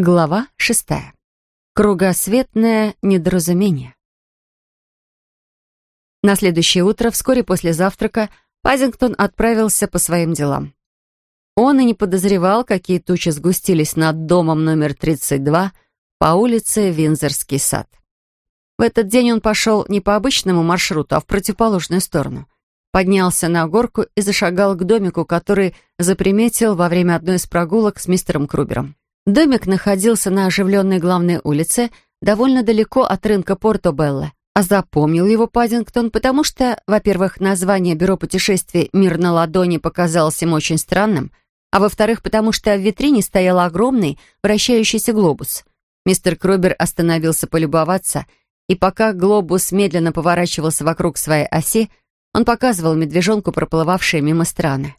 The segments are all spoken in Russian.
Глава шестая. Кругосветное недоразумение. На следующее утро, вскоре после завтрака, Пазингтон отправился по своим делам. Он и не подозревал, какие тучи сгустились над домом номер 32 по улице Винзорский сад. В этот день он пошел не по обычному маршруту, а в противоположную сторону. Поднялся на горку и зашагал к домику, который заприметил во время одной из прогулок с мистером Крубером. Домик находился на оживленной главной улице, довольно далеко от рынка Порто-Белло, а запомнил его Паддингтон, потому что, во-первых, название бюро путешествий «Мир на ладони» показалось ему очень странным, а во-вторых, потому что в витрине стоял огромный вращающийся глобус. Мистер Крубер остановился полюбоваться, и пока глобус медленно поворачивался вокруг своей оси, он показывал медвежонку проплывавшие мимо страны.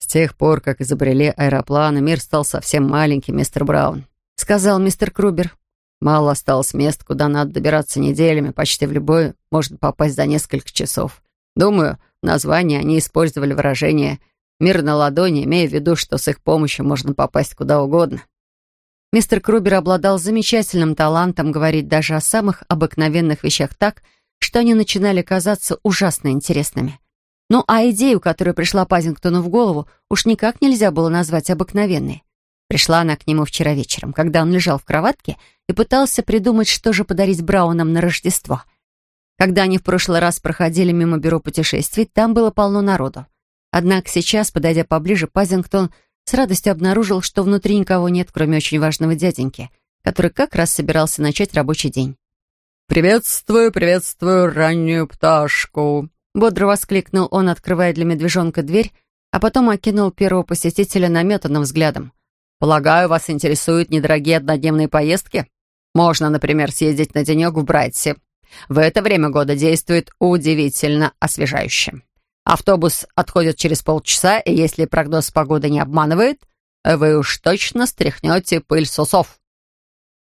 «С тех пор, как изобрели аэропланы, мир стал совсем маленький, мистер Браун», — сказал мистер Крубер. «Мало осталось мест, куда надо добираться неделями, почти в любой можно попасть за несколько часов. Думаю, в названии они использовали выражение «мир на ладони», имея в виду, что с их помощью можно попасть куда угодно». Мистер Крубер обладал замечательным талантом говорить даже о самых обыкновенных вещах так, что они начинали казаться ужасно интересными. Ну а идею, которая пришла Пазингтону в голову, уж никак нельзя было назвать обыкновенной. Пришла она к нему вчера вечером, когда он лежал в кроватке и пытался придумать, что же подарить Браунам на Рождество. Когда они в прошлый раз проходили мимо бюро путешествий, там было полно народу. Однако сейчас, подойдя поближе, Пазингтон с радостью обнаружил, что внутри никого нет, кроме очень важного дяденьки, который как раз собирался начать рабочий день. «Приветствую, приветствую раннюю пташку!» Бодро воскликнул он, открывая для медвежонка дверь, а потом окинул первого посетителя наметанным взглядом. «Полагаю, вас интересуют недорогие однодневные поездки? Можно, например, съездить на денек в Брайтсе. В это время года действует удивительно освежающе. Автобус отходит через полчаса, и если прогноз погоды не обманывает, вы уж точно стряхнете пыль с усов».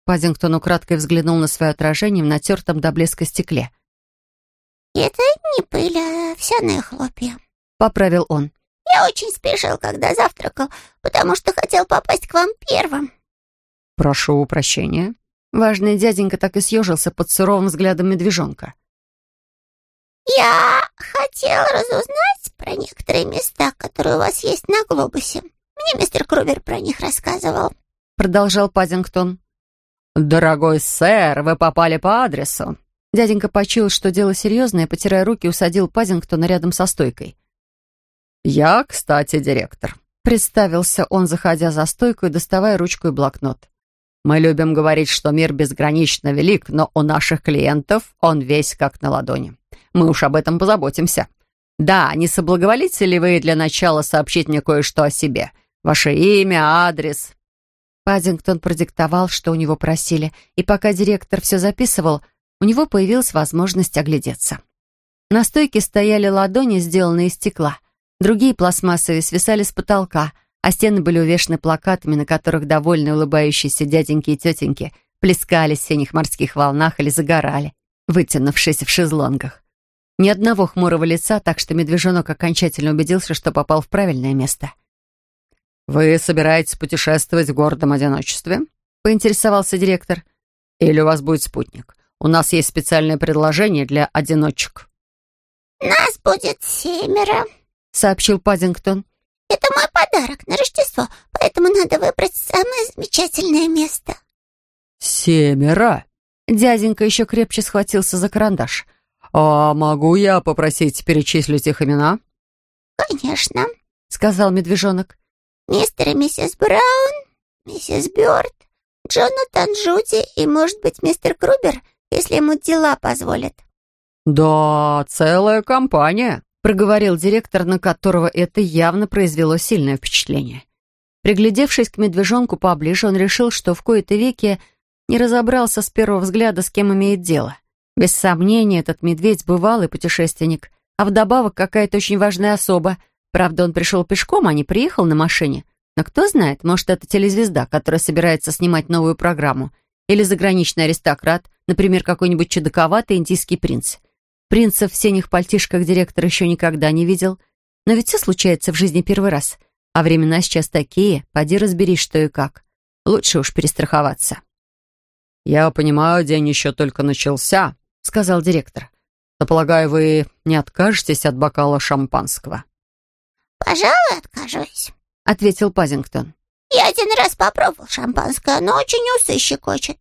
Паддингтон украдкой взглянул на свое отражение в натертом до блеска стекле. «Это не пыль, а овсяные хлопья», — поправил он. «Я очень спешил, когда завтракал, потому что хотел попасть к вам первым». «Прошу прощения». Важный дяденька так и съежился под суровым взглядом медвежонка. «Я хотел разузнать про некоторые места, которые у вас есть на глобусе. Мне мистер Крубер про них рассказывал», — продолжал Паддингтон. «Дорогой сэр, вы попали по адресу», Дяденька почуял, что дело серьезное, потирая руки, усадил Пазингтона рядом со стойкой. «Я, кстати, директор», — представился он, заходя за стойку и доставая ручку и блокнот. «Мы любим говорить, что мир безгранично велик, но у наших клиентов он весь как на ладони. Мы уж об этом позаботимся. Да, не соблаговолите ли вы для начала сообщить мне кое-что о себе? Ваше имя, адрес?» Паддингтон продиктовал, что у него просили, и пока директор все записывал, — у него появилась возможность оглядеться. На стойке стояли ладони, сделанные из стекла. Другие пластмассовые свисали с потолка, а стены были увешаны плакатами, на которых довольно улыбающиеся дяденьки и тетеньки плескались в синих морских волнах или загорали, вытянувшись в шезлонгах. Ни одного хмурого лица, так что медвежонок окончательно убедился, что попал в правильное место. «Вы собираетесь путешествовать в гордом одиночестве?» — поинтересовался директор. «Или у вас будет спутник? У нас есть специальное предложение для одиночек». «Нас будет семеро», — сообщил Паддингтон. «Это мой подарок на Рождество, поэтому надо выбрать самое замечательное место». «Семеро?» Дяденька еще крепче схватился за карандаш. «А могу я попросить перечислить их имена?» «Конечно», — сказал медвежонок. «Мистер и миссис Браун, миссис Бёрд, Джонатан Джуди и, может быть, мистер Крубер — если ему дела позволят». «Да, целая компания», — проговорил директор, на которого это явно произвело сильное впечатление. Приглядевшись к медвежонку поближе, он решил, что в кои-то веки не разобрался с первого взгляда, с кем имеет дело. Без сомнения, этот медведь бывалый путешественник, а вдобавок какая-то очень важная особа. Правда, он пришел пешком, а не приехал на машине. Но кто знает, может, это телезвезда, которая собирается снимать новую программу — или заграничный аристократ, например, какой-нибудь чудаковатый индийский принц. Принца в синих пальтишках директор еще никогда не видел. Но ведь все случается в жизни первый раз. А времена сейчас такие, поди разберись, что и как. Лучше уж перестраховаться. «Я понимаю, день еще только начался», — сказал директор. «Но, полагаю, вы не откажетесь от бокала шампанского?» «Пожалуй, откажусь», — ответил Пазингтон. «Я один раз попробовал шампанское, но очень усы щекочет.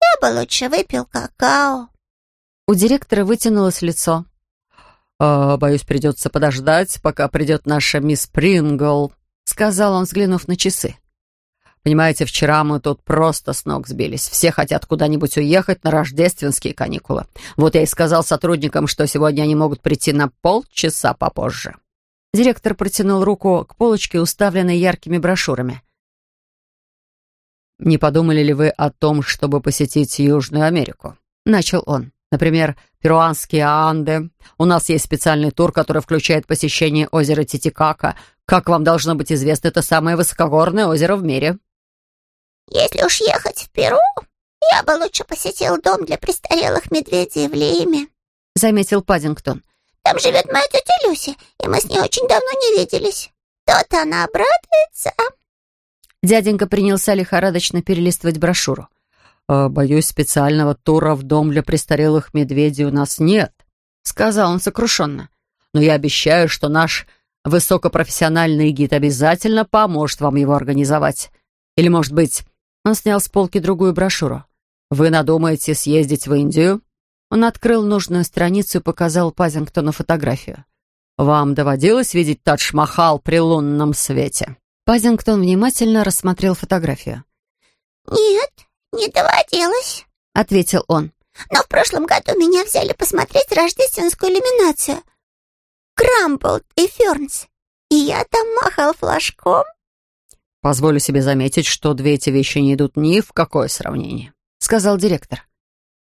Я бы лучше выпил какао». У директора вытянулось лицо. «А, «Боюсь, придется подождать, пока придет наша мисс Прингл», — сказал он, взглянув на часы. «Понимаете, вчера мы тут просто с ног сбились. Все хотят куда-нибудь уехать на рождественские каникулы. Вот я и сказал сотрудникам, что сегодня они могут прийти на полчаса попозже». Директор протянул руку к полочке, уставленной яркими брошюрами. «Не подумали ли вы о том, чтобы посетить Южную Америку?» — начал он. Например, перуанские Анды. У нас есть специальный тур, который включает посещение озера Титикака. Как вам должно быть известно, это самое высокогорное озеро в мире. Если уж ехать в Перу, я бы лучше посетил дом для престарелых медведей в Лиме, заметил Паддингтон. Там живет моя тетя Люси, и мы с ней очень давно не виделись. То-то она обрадуется. Дяденька принялся лихорадочно перелистывать брошюру. «Э, «Боюсь, специального тура в дом для престарелых медведей у нас нет», — сказал он сокрушенно. «Но я обещаю, что наш высокопрофессиональный гид обязательно поможет вам его организовать. Или, может быть, он снял с полки другую брошюру. Вы надумаете съездить в Индию?» Он открыл нужную страницу и показал Пазингтону фотографию. «Вам доводилось видеть Тадж-Махал при лунном свете?» Пазингтон внимательно рассмотрел фотографию. «Нет, «Не доводилось», — ответил он. «Но в прошлом году меня взяли посмотреть рождественскую иллюминацию. Крамблд и Фернс. И я там махал флажком». «Позволю себе заметить, что две эти вещи не идут ни в какое сравнение», — сказал директор.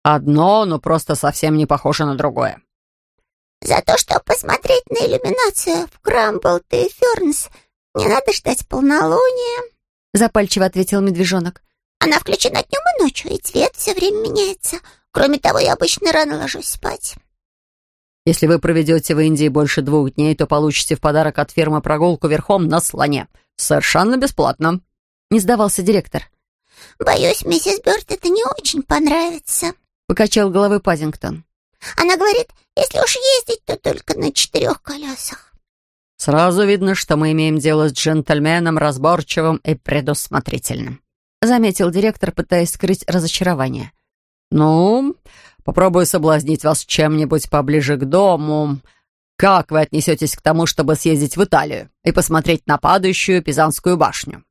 «Одно, но просто совсем не похоже на другое». «За то, чтобы посмотреть на иллюминацию в Крамблд и Фернс, не надо ждать полнолуния», — запальчиво ответил медвежонок. Она включена днем и ночью, и цвет все время меняется. Кроме того, я обычно рано ложусь спать. Если вы проведете в Индии больше двух дней, то получите в подарок от фирмы прогулку верхом на слоне. Совершенно бесплатно. Не сдавался директор. Боюсь, миссис Бёрд это не очень понравится. Покачал головой Пазингтон. Она говорит, если уж ездить, то только на четырех колесах. Сразу видно, что мы имеем дело с джентльменом разборчивым и предусмотрительным. — заметил директор, пытаясь скрыть разочарование. «Ну, попробую соблазнить вас чем-нибудь поближе к дому. Как вы отнесетесь к тому, чтобы съездить в Италию и посмотреть на падающую Пизанскую башню?»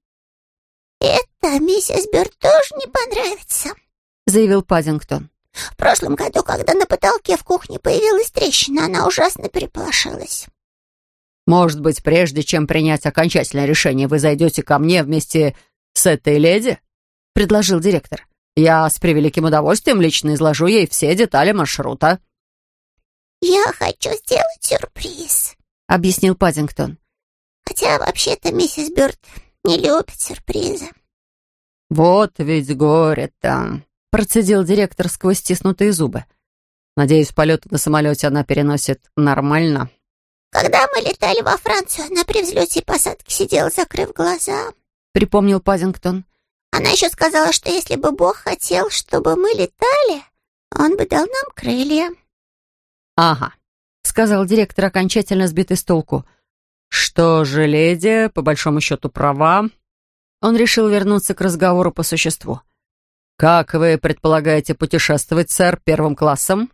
«Это миссис Бёрд тоже не понравится», — заявил Паддингтон. «В прошлом году, когда на потолке в кухне появилась трещина, она ужасно переполошилась». «Может быть, прежде чем принять окончательное решение, вы зайдете ко мне вместе с этой леди?» — предложил директор. «Я с превеликим удовольствием лично изложу ей все детали маршрута». «Я хочу сделать сюрприз», — объяснил Паддингтон. «Хотя вообще-то миссис Бёрд не любит сюрпризы». «Вот ведь горе-то», — процедил директор сквозь стиснутые зубы. «Надеюсь, полеты на самолете она переносит нормально». «Когда мы летали во Францию, она при взлете и посадке сидела, закрыв глаза», — припомнил Паддингтон. «Она еще сказала, что если бы Бог хотел, чтобы мы летали, он бы дал нам крылья». «Ага», — сказал директор, окончательно сбитый с толку. «Что же, леди, по большому счету права?» Он решил вернуться к разговору по существу. «Как вы предполагаете путешествовать, сэр, первым классом?»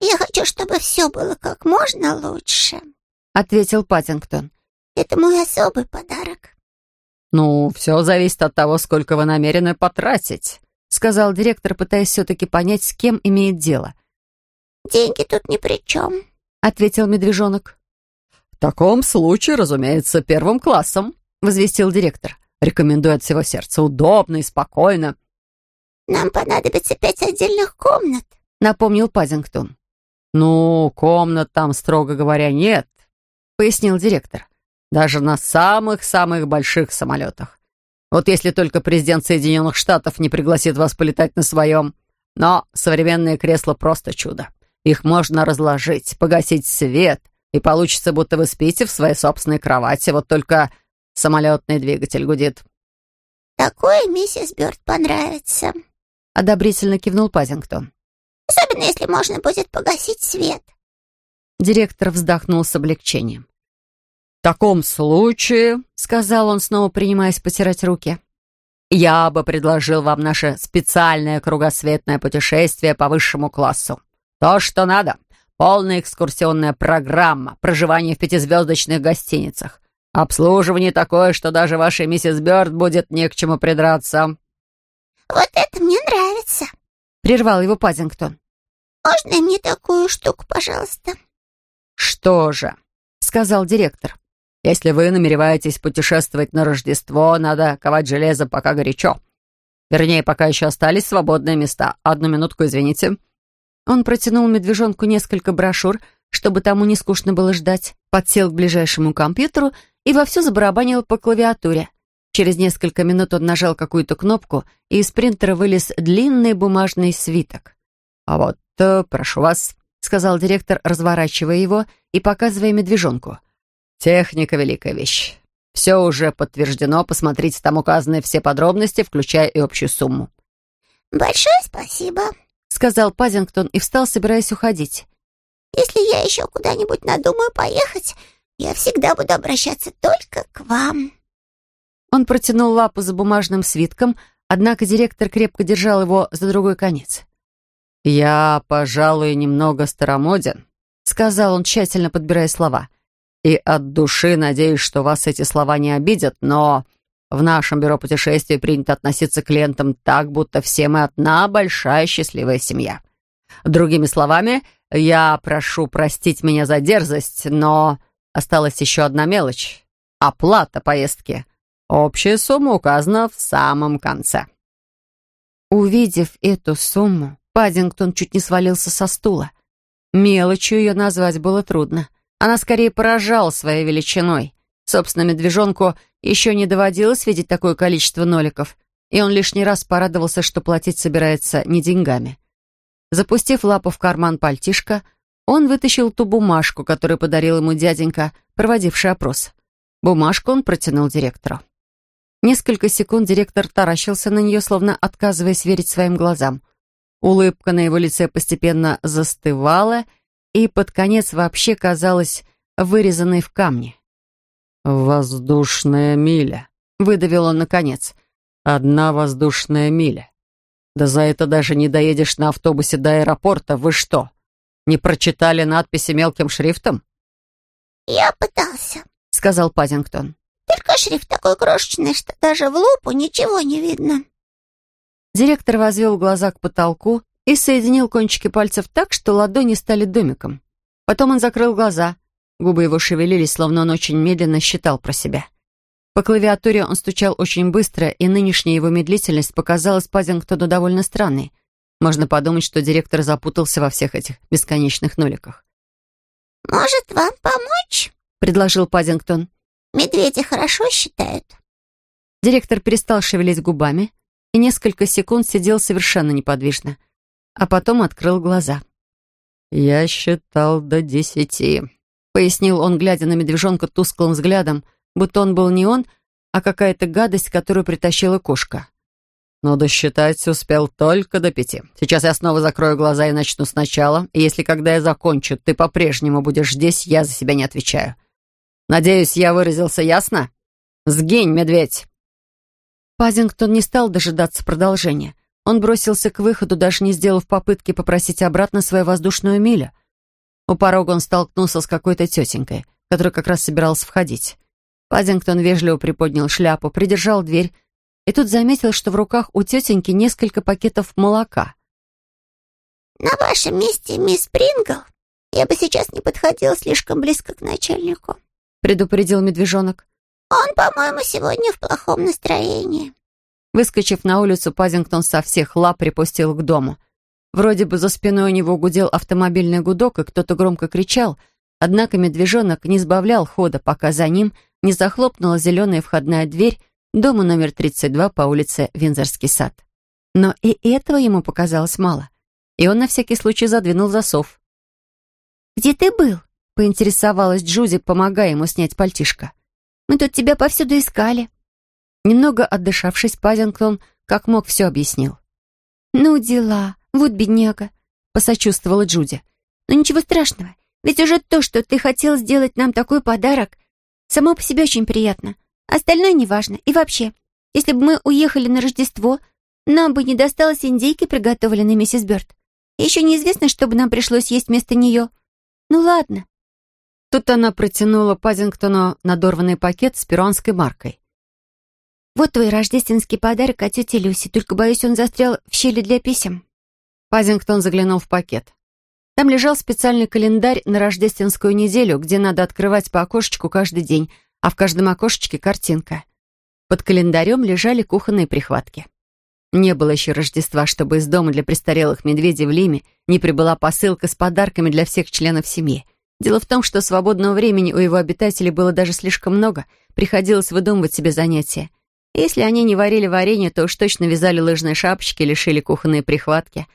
«Я хочу, чтобы все было как можно лучше», — ответил Паттингтон. «Это мой особый подарок». «Ну, все зависит от того, сколько вы намерены потратить», сказал директор, пытаясь все-таки понять, с кем имеет дело. «Деньги тут ни при чем», ответил медвежонок. «В таком случае, разумеется, первым классом», возвестил директор. «Рекомендую от всего сердца. Удобно и спокойно». «Нам понадобится пять отдельных комнат», напомнил Пазингтон. «Ну, комнат там, строго говоря, нет», пояснил директор. Даже на самых-самых больших самолетах. Вот если только президент Соединенных Штатов не пригласит вас полетать на своем. Но современные кресла просто чудо. Их можно разложить, погасить свет, и получится, будто вы спите в своей собственной кровати. Вот только самолетный двигатель гудит. «Так такое миссис Бёрд понравится», — одобрительно кивнул Пазингтон. «Особенно, если можно будет погасить свет». Директор вздохнул с облегчением. «В таком случае», — сказал он, снова принимаясь потирать руки, «я бы предложил вам наше специальное кругосветное путешествие по высшему классу. То, что надо. Полная экскурсионная программа, проживание в пятизвездочных гостиницах. Обслуживание такое, что даже вашей миссис Бёрд будет не к чему придраться». «Вот это мне нравится», — прервал его Паддингтон. «Можно мне такую штуку, пожалуйста?» «Что же», — сказал директор, «если вы намереваетесь путешествовать на Рождество, надо ковать железо пока горячо. Вернее, пока еще остались свободные места. Одну минутку, извините». Он протянул медвежонку несколько брошюр, чтобы тому не скучно было ждать, подсел к ближайшему компьютеру и вовсю забарабанил по клавиатуре. Через несколько минут он нажал какую-то кнопку, и из принтера вылез длинный бумажный свиток. «А вот, э, прошу вас», — сказал директор, разворачивая его и показывая медвежонку. «Техника — великая вещь. Все уже подтверждено, посмотрите, там указаны все подробности, включая и общую сумму». «Большое спасибо», — сказал Пазингтон и встал, собираясь уходить. «Если я еще куда-нибудь надумаю поехать, я всегда буду обращаться только к вам». Он протянул лапу за бумажным свитком, однако директор крепко держал его за другой конец. «Я, пожалуй, немного старомоден», — сказал он, тщательно подбирая слова. «И от души надеюсь, что вас эти слова не обидят, но в нашем бюро путешествий принято относиться к клиентам так, будто все мы одна большая счастливая семья. Другими словами, я прошу простить меня за дерзость, но осталась еще одна мелочь — оплата поездки. Общая сумма указана в самом конце». Увидев эту сумму, Паддингтон чуть не свалился со стула. Мелочью ее назвать было трудно. Она скорее поражала своей величиной. Собственно, медвежонку еще не доводилось видеть такое количество ноликов, и он лишний раз порадовался, что платить собирается не деньгами. Запустив лапу в карман пальтишка, он вытащил ту бумажку, которую подарил ему дяденька, проводивший опрос. Бумажку он протянул директору. Несколько секунд директор таращился на нее, словно отказываясь верить своим глазам. Улыбка на его лице постепенно застывала и под конец вообще казалась вырезанной в камне. «Воздушная миля», — выдавил он наконец. «Одна воздушная миля. Да за это даже не доедешь на автобусе до аэропорта. Вы что, не прочитали надписи мелким шрифтом?» «Я пытался», — сказал Пазингтон. «Только шрифт такой крошечный, что даже в лупу ничего не видно». Директор возвел глаза к потолку и соединил кончики пальцев так, что ладони стали домиком. Потом он закрыл глаза — Губы его шевелились, словно он очень медленно считал про себя. По клавиатуре он стучал очень быстро, и нынешняя его медлительность показалась Пазингтону довольно странной. Можно подумать, что директор запутался во всех этих бесконечных ноликах. «Может, вам помочь?» — предложил Пазингтон. «Медведи хорошо считают». Директор перестал шевелить губами и несколько секунд сидел совершенно неподвижно, а потом открыл глаза. «Я считал до десяти», пояснил он, глядя на медвежонка тусклым взглядом, будто он был не он, а какая-то гадость, которую притащила кошка. Но досчитать успел только до пяти. Сейчас я снова закрою глаза и начну сначала, и если когда я закончу, ты по-прежнему будешь здесь, я за себя не отвечаю. Надеюсь, я выразился ясно? Сгинь, медведь!» Пазингтон не стал дожидаться продолжения. Он бросился к выходу, даже не сделав попытки попросить обратно свою воздушную милю — у порога он столкнулся с какой-то тетенькой, которая как раз собиралась входить. Паддингтон вежливо приподнял шляпу, придержал дверь, и тут заметил, что в руках у тетеньки несколько пакетов молока. «На вашем месте, мисс Прингл, я бы сейчас не подходил слишком близко к начальнику», предупредил медвежонок. «Он, по-моему, сегодня в плохом настроении». Выскочив на улицу, Пазингтон со всех лап припустил к дому. Вроде бы за спиной у него гудел автомобильный гудок, и кто-то громко кричал, однако медвежонок не сбавлял хода, пока за ним не захлопнула зеленая входная дверь дома номер 32 по улице Винзорский сад. Но и этого ему показалось мало, и он на всякий случай задвинул засов. «Где ты был?» — поинтересовалась Джузи, помогая ему снять пальтишко. «Мы тут тебя повсюду искали». Немного отдышавшись, Паддингтон как мог все объяснил. «Ну, дела. Вот бедняга», — посочувствовала Джуди. «Но ничего страшного. Ведь уже то, что ты хотел сделать нам такой подарок, само по себе очень приятно. Остальное неважно. И вообще, если бы мы уехали на Рождество, нам бы не досталось индейки, приготовленной миссис Бёрд. Еще неизвестно, что бы нам пришлось есть вместо нее. Ну ладно». Тут она протянула Паддингтону надорванный пакет с перуанской маркой. «Вот твой рождественский подарок от тети Люси, только, боюсь, он застрял в щели для писем». Пазингтон заглянул в пакет. Там лежал специальный календарь на рождественскую неделю, где надо открывать по окошечку каждый день, а в каждом окошечке картинка. Под календарем лежали кухонные прихватки. Не было еще Рождества, чтобы из дома для престарелых медведей в Лиме не прибыла посылка с подарками для всех членов семьи. Дело в том, что свободного времени у его обитателей было даже слишком много, приходилось выдумывать себе занятия. Если они не варили варенье, то уж точно вязали лыжные шапочки или шили кухонные прихватки.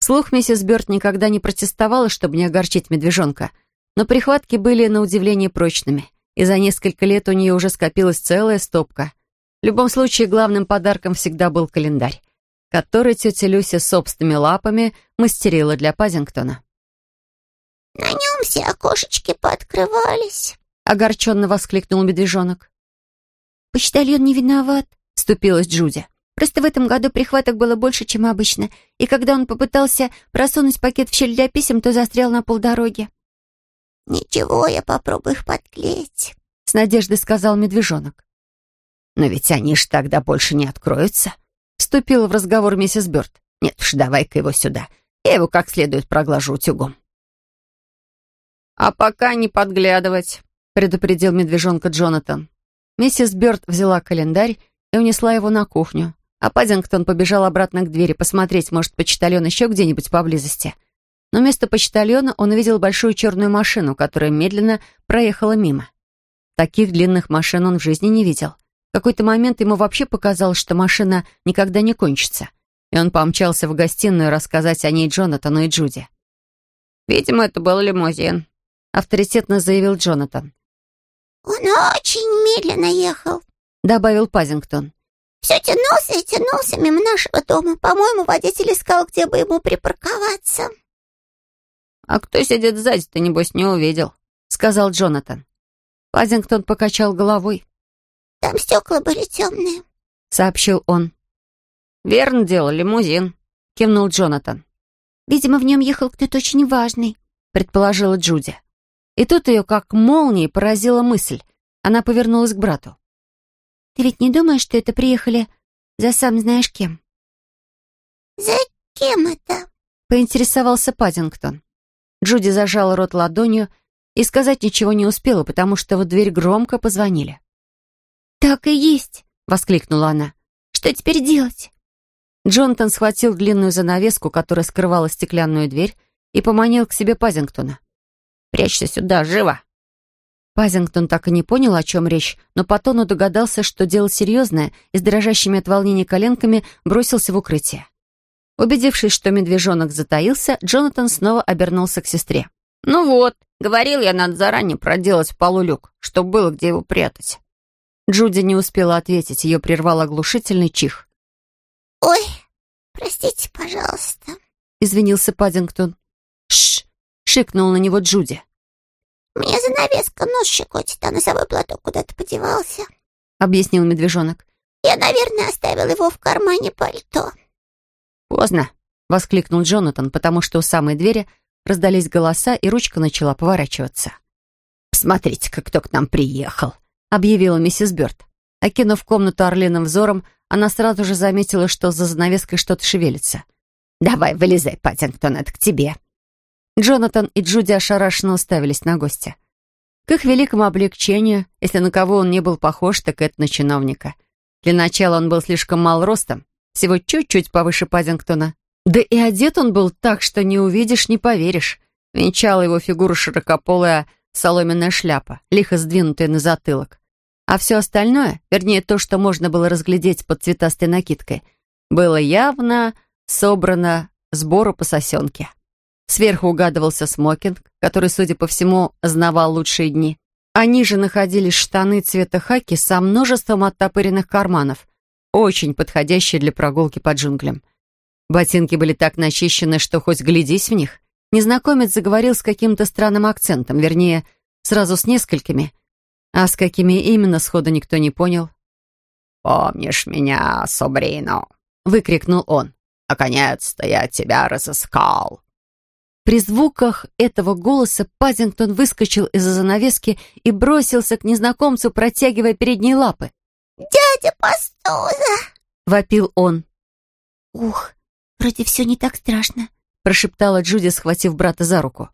Слух миссис Бёрд никогда не протестовала, чтобы не огорчить медвежонка, но прихватки были на удивление прочными, и за несколько лет у нее уже скопилась целая стопка. В любом случае, главным подарком всегда был календарь, который тетя Люся собственными лапами мастерила для Пазингтона. «На нем все окошечки пооткрывались», — огорченно воскликнул медвежонок. «Почтальон не виноват», — вступилась Джуди. «Просто в этом году прихваток было больше, чем обычно, и когда он попытался просунуть пакет в щель для писем, то застрял на полдороги». «Ничего, я попробую их подклеить», — с надеждой сказал медвежонок. «Но ведь они ж тогда больше не откроются», — вступила в разговор миссис Бёрд. «Нет уж, давай-ка его сюда. Я его как следует проглажу утюгом». «А пока не подглядывать», — предупредил медвежонка Джонатан. Миссис Бёрд взяла календарь и унесла его на кухню, а Паддингтон побежал обратно к двери посмотреть, может, почтальон еще где-нибудь поблизости. Но вместо почтальона он увидел большую черную машину, которая медленно проехала мимо. Таких длинных машин он в жизни не видел. В какой-то момент ему вообще показалось, что машина никогда не кончится, и он помчался в гостиную рассказать о ней Джонатану и Джуди. «Видимо, это был лимузин», — авторитетно заявил Джонатан. «Он очень медленно ехал», — добавил Пазингтон. «Все тянулся и тянулся мимо нашего дома. По-моему, водитель искал, где бы ему припарковаться». «А кто сидит сзади, ты, небось, не увидел», — сказал Джонатан. Пазингтон покачал головой. «Там стекла были темные», — сообщил он. «Верно дело, лимузин», — кивнул Джонатан. «Видимо, в нем ехал кто-то очень важный», — предположила Джуди. И тут ее как молнией поразила мысль. Она повернулась к брату. «Ты ведь не думаешь, что это приехали за сам знаешь кем?» «За кем это?» — поинтересовался Паддингтон. Джуди зажала рот ладонью и сказать ничего не успела, потому что в дверь громко позвонили. «Так и есть!» — воскликнула она. «Что теперь делать?» Джонатан схватил длинную занавеску, которая скрывала стеклянную дверь, и поманил к себе Пазингтона. Прячься сюда, живо!» Пазингтон так и не понял, о чем речь, но по тону догадался, что дело серьезное, и с дрожащими от волнения коленками бросился в укрытие. Убедившись, что медвежонок затаился, Джонатан снова обернулся к сестре. «Ну вот, говорил я, надо заранее проделать в полу люк, чтобы было где его прятать». Джуди не успела ответить, ее прервал оглушительный чих. «Ой, простите, пожалуйста», — извинился Паддингтон. «Шш, шикнул на него Джуди. «Мне занавеска нос щекотит, а носовой платок куда-то подевался», — объяснил медвежонок. «Я, наверное, оставил его в кармане пальто». «Поздно», — воскликнул Джонатан, потому что у самой двери раздались голоса, и ручка начала поворачиваться. «Посмотрите-ка, кто к нам приехал», — объявила миссис Бёрд. Окинув комнату орлиным взором, она сразу же заметила, что за занавеской что-то шевелится. «Давай, вылезай, Паттингтон, это к тебе», Джонатан и Джуди ошарашенно уставились на гостя. К их великому облегчению, если на кого он не был похож, так это на чиновника. Для начала он был слишком мал ростом, всего чуть-чуть повыше Паддингтона. Да и одет он был так, что не увидишь, не поверишь. Венчала его фигуру широкополая соломенная шляпа, лихо сдвинутая на затылок. А все остальное, вернее то, что можно было разглядеть под цветастой накидкой, было явно собрано сбору по сосенке. Сверху угадывался смокинг, который, судя по всему, знавал лучшие дни. Они же находились штаны цвета хаки со множеством оттопыренных карманов, очень подходящие для прогулки по джунглям. Ботинки были так начищены, что хоть глядись в них. Незнакомец заговорил с каким-то странным акцентом, вернее, сразу с несколькими. А с какими именно сходу никто не понял. «Помнишь меня, Собрино?» — выкрикнул он. «Наконец-то я тебя разыскал!» При звуках этого голоса Пазингтон выскочил из-за занавески и бросился к незнакомцу, протягивая передние лапы. «Дядя Пастуза!» — вопил он. «Ух, вроде все не так страшно», — прошептала Джуди, схватив брата за руку.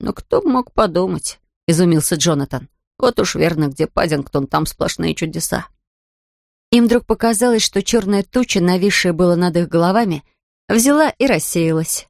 «Но кто мог подумать?» — изумился Джонатан. «Вот уж верно, где Паддингтон, там сплошные чудеса». Им вдруг показалось, что черная туча, нависшая было над их головами, взяла и рассеялась.